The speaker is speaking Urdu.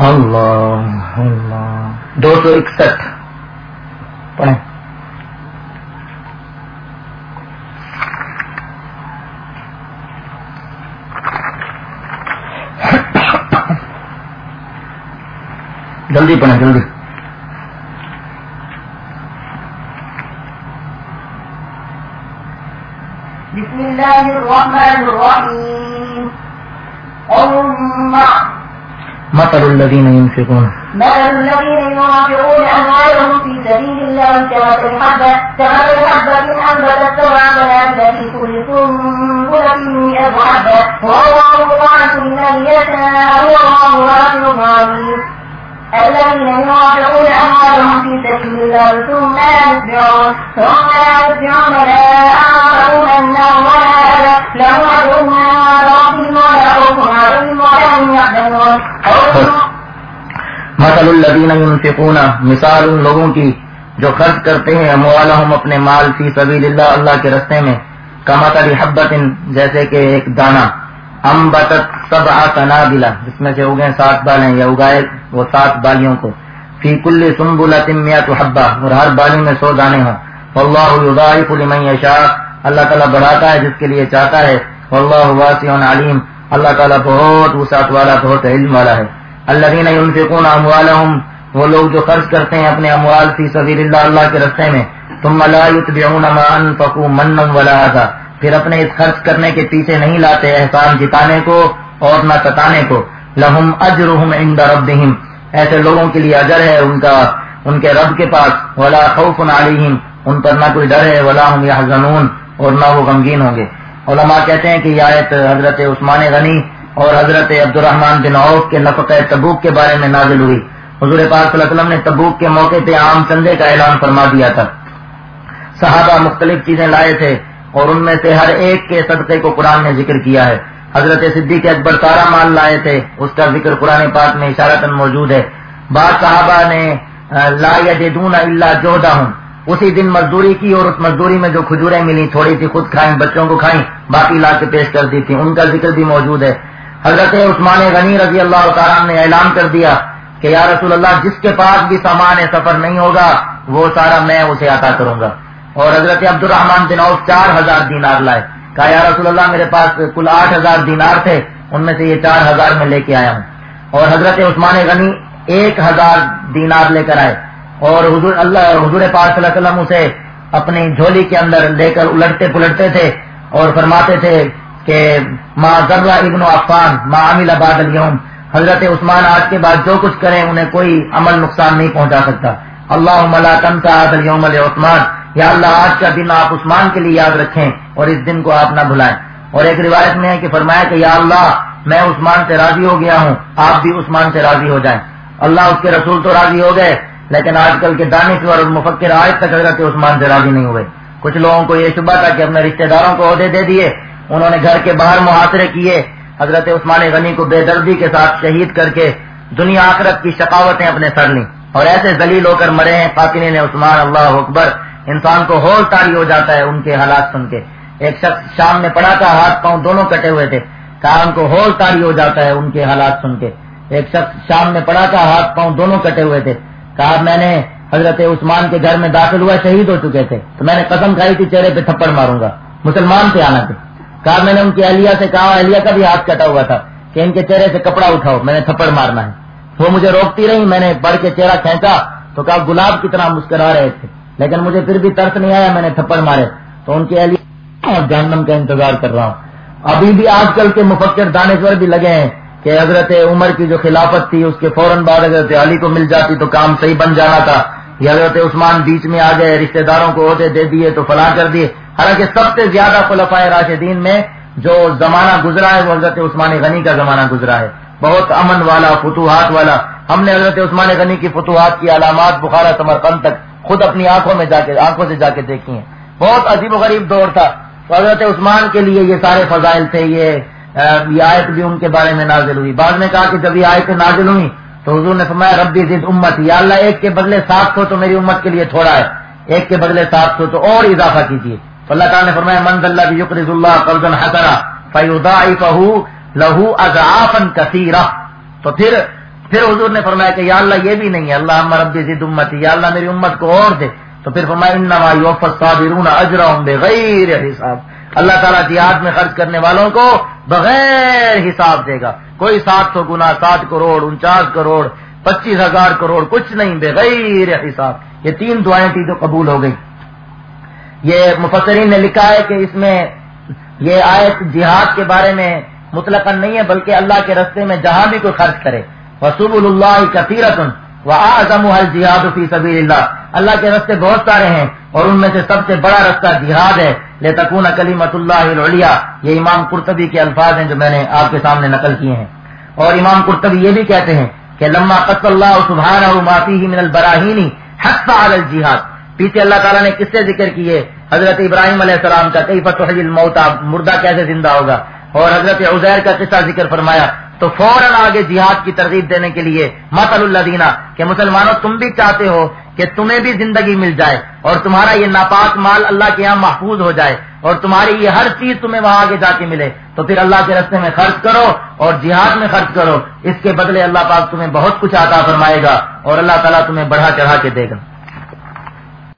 اللہ اللہ دو سو اکسٹھ پڑھیں جلدی پڑھیں جلدی بسم الله الرحمن الرحيم مثل الذين ينفقون. مثل الذين ينفقون أموالهم في سبيل الله كمثل حبة كمثل حبة أنبتت سبع سنابل في كل سنبلة مئة حبة. والله يضاعف لمن يشاء والله واسع عليم الذين ينفقون أموالهم في سبيل الله ثم لا يتبعون ثم لا يتبعون ما أنفقوا منا ولا أذى لهم أجرهم عند ربهم. ولا خوف عليهم ولا هم يحزنون مثل الذين ينفقون مثال ان لوگوں کی جو خرچ کرتے ہیں، اموالہم اپنے مال فی سبیل اللہ اللہ کے رستے میں، کمثل حبت جیسے کہ ایک دانہ۔ امبتت سب آنا جس میں سے اگے سات بالیں یا اگائے وہ سات بالیوں کو۔ فی کل سمبلا تمیا تو حبا اور ہر بالی میں سو دانے ہوں۔ اللہ لمن یشاء، اللہ تعالیٰ بڑھاتا ہے جس کے لیے چاہتا ہے۔ اللہ واسع علیم، اللہ تعالیٰ بہت وسعت والا، بہت علم والا ہے۔ اللہ دین ينفقون اموالهم وہ لوگ جو خرچ کرتے ہیں اپنے اموال فی سبیل اللہ اللہ کے رستے میں، ثم لا يتبعون ما انفقوا منا ولا اذى پھر اپنے اس خرچ کرنے کے پیچھے نہیں لاتے احسان جتانے کو اور نہ ستانے کو۔ لہم اجرہم عند ربہم ایسے لوگوں کے لیے اجر ہے ان کا، ان کے رب کے پاس۔ ولا خوف علیہم۔ ان پر نہ کوئی ڈر ہے، ولا ہم یحزنون۔ اور نہ وہ غمگین ہوں گے۔ علماء کہتے ہیں کہ یہ آیت حضرت عثمان غنی اور حضرت عبد الرحمان بن عوف کے نفق تبوک کے بارے میں نازل ہوئی۔ حضور پاک صلی اللہ علیہ وسلم نے تبوک کے موقع پہ عام چندے کا اعلان فرما دیا تھا۔ صحابہ مختلف چیزیں لائے تھے اور ان میں سے ہر ایک کے صدقے کو قرآن نے ذکر کیا ہے۔ حضرت صدیق اکبر سارا مال لائے تھے۔ اس کا ذکر قرآن پاک میں اشارتن موجود ہے۔ بعض صحابہ نے لا یجدون الا جوہدہم۔ اسی دن مزدوری کی اور اس مزدوری میں جو کھجوریں ملی تھوڑی سی خود کھائیں، بچوں کو کھائیں، باقی لا کے پیش کر دی تھی ان کا ذکر بھی موجود ہے۔ حضرت عثمان غنی رضی اللہ تعالیٰ نے اعلان کر دیا کہ یا رسول اللہ، جس کے پاس بھی سامان سفر نہیں ہوگا، وہ سارا میں اسے عطا کروں گا۔ اور حضرت عبد الرحمان دن چار ہزار دینار لائے۔ کہا، یا رسول اللہ، میرے پاس کل آٹھ ہزار دینار تھے، ان میں سے یہ چار ہزار میں لے کے آیا ہوں۔ اور حضرت عثمان غنی ایک ہزار دینار لے کر آئے۔ اور حضور اللہ، حضور پاک صلی اللہ علیہ وسلم اسے اپنی جھولی کے اندر لے کر الٹتے پلٹتے تھے اور فرماتے تھے کہ ماں ذرا ابن و عفان ماں عامل آباد اليوم، حضرت عثمان آج کے بعد جو کچھ کریں انہیں کوئی عمل نقصان نہیں پہنچا سکتا۔ اللہ ملا تنتا عدل یوم عثمان یا اللہ، آج کا دن آپ عثمان کے لیے یاد رکھیں اور اس دن کو آپ نہ بھلائیں۔ اور ایک روایت میں ہے کہ فرمایا کہ یا اللہ، میں عثمان سے راضی ہو گیا ہوں، آپ بھی عثمان سے راضی ہو جائیں۔ اللہ اس کے رسول تو راضی ہو گئے، لیکن آج کل کے دانشور اور مفکر آج تک حضرت عثمان سے راضی نہیں ہوئے۔ کچھ لوگوں کو یہ شبہ تھا کہ اپنے رشتہ داروں کو عہدے دے دیے۔ انہوں نے گھر کے باہر محاصرے کیے۔ حضرت عثمان غنی کو بے دردی کے ساتھ شہید کر کے دنیا آخرت کی شکاوتیں اپنے سر لیں۔ اور ایسے ذلیل ہو کر مرے ہیں۔ فاطمہ نے عثمان، اللہ اکبر، انسان کو ہول تاری ہو جاتا ہے ان کے حالات سن کے۔ ایک شخص شام میں پڑا تھا، ہاتھ پاؤں دونوں کٹے ہوئے تھے۔ کہا ان کو ہول تاری ہو جاتا ہے ان کے حالات سن کے۔ ایک شخص شام میں پڑا تھا، ہاتھ پاؤں دونوں کٹے ہوئے تھے۔ کہا، میں نے حضرت عثمان کے گھر میں داخل ہوا، شہید ہو چکے تھے۔ تو میں نے قسم کھائی تھی، چہرے پہ تھپڑ ماروں گا۔ مسلمان سے آنا تھے کہا، میں نے ان کی اہلیہ سے کہا اہلیہ کا بھی ہاتھ کٹا ہوا تھا کہ ان کے چہرے سے کپڑا اٹھاؤ، میں نے تھپڑ مارنا ہے۔ وہ مجھے روکتی رہی، میں نے بڑھ کے چہرہ کھینچا۔ تو کہا، گلاب کی طرح مسکرا رہے تھے۔ لیکن مجھے پھر بھی ترس نہیں آیا، میں نے تھپڑ مارے۔ تو ان کے علی جہنم کا انتظار کر رہا ہوں۔ ابھی بھی آج کل کے مفکر دانشور بھی لگے ہیں کہ حضرت عمر کی جو خلافت تھی، اس کے فوراً بعد حضرت علی کو مل جاتی تو کام صحیح بن جانا تھا۔ یہ حضرت عثمان بیچ میں آ گئے، رشتہ داروں کو عہدے دے دیے تو فلاں کر دیے۔ حالانکہ سب سے زیادہ خلفائے راشدین میں جو زمانہ گزرا ہے، وہ حضرت عثمان غنی کا زمانہ گزرا ہے۔ بہت امن والا، فتوحات والا۔ ہم نے حضرت عثمان غنی کی فتوحات کی علامات بخارا، سمرقند تک خود اپنی آنکھوں میں جا کے، آنکھوں سے جا کے دیکھی ہیں۔ بہت عجیب و غریب دور تھا۔ تو حضرت عثمان کے لیے یہ سارے فضائل تھے، یہ آیت بھی ان کے بارے میں نازل ہوئی۔ بعد نے کہا کہ جب یہ آیت نازل ہوئی تو حضور نے فرمایا، ربی ضد امت یا اللہ، ایک کے بدلے سات سو تو میری امت کے لیے تھوڑا ہے، ایک کے بدلے سات سو تو اور اضافہ کیجیے۔ تو اللہ تعالیٰ نے فرمایا منز اللہ یقرض اللہ قرض حسنا فیودا لہو اضعافا کثیرہ۔ تو پھر پھر حضور نے فرمایا کہ یا اللہ، یہ بھی نہیں ہے۔ اللہ ربی ضد امتی، یا اللہ، میری امت کو اور دے۔ تو پھر فرمایا، انما یوفت صابرون اجرهم بغیر حساب۔ اللہ تعالیٰ جہاد میں خرچ کرنے والوں کو بغیر حساب دے گا۔ کوئی سات سو گنا سات کروڑ، انچاس کروڑ، پچیس ہزار کروڑ، کچھ نہیں، بغیر حساب۔ یہ تین دعائیں تھی جو قبول ہو گئی۔ یہ مفسرین نے لکھا ہے کہ اس میں یہ آیت جہاد کے بارے میں مطلق نہیں ہے، بلکہ اللہ کے رستے میں جہاں بھی کوئی خرچ کرے۔ وصوب اللہ کثیرت و اعظم الجہاد فی سبیل اللہ اللہ کے رستے بہت سارے ہیں اور ان میں سے سب سے بڑا رستہ جہاد ہے۔ لے تکون کلیمت اللہ یہ امام قرطبی کے الفاظ ہیں جو میں نے آپ کے سامنے نقل کیے ہیں۔ اور امام قرطبی یہ بھی کہتے ہیں کہ لما قص اللہ سبحانہ معافی من البراہینی حق الجہاد پیچھے اللہ تعالیٰ نے کس سے ذکر کیے حضرت ابراہیم علیہ السلام کا کئی فتح موتا مردہ کیسے زندہ ہوگا؟ اور حضرت عزیر کا قصہ ذکر فرمایا۔ تو فوراً آگے جہاد کی ترغیب دینے کے لیے مت اللہ دینا کہ مسلمانوں تم بھی چاہتے ہو کہ تمہیں بھی زندگی مل جائے اور تمہارا یہ ناپاک مال اللہ کے یہاں محفوظ ہو جائے اور تمہاری یہ ہر چیز تمہیں وہاں آگے جا کے ملے، تو پھر اللہ کے رستے میں خرچ کرو اور جہاد میں خرچ کرو۔ اس کے بدلے اللہ پاک تمہیں بہت کچھ عطا فرمائے گا اور اللہ تعالیٰ تمہیں بڑھا چڑھا کے دے گا۔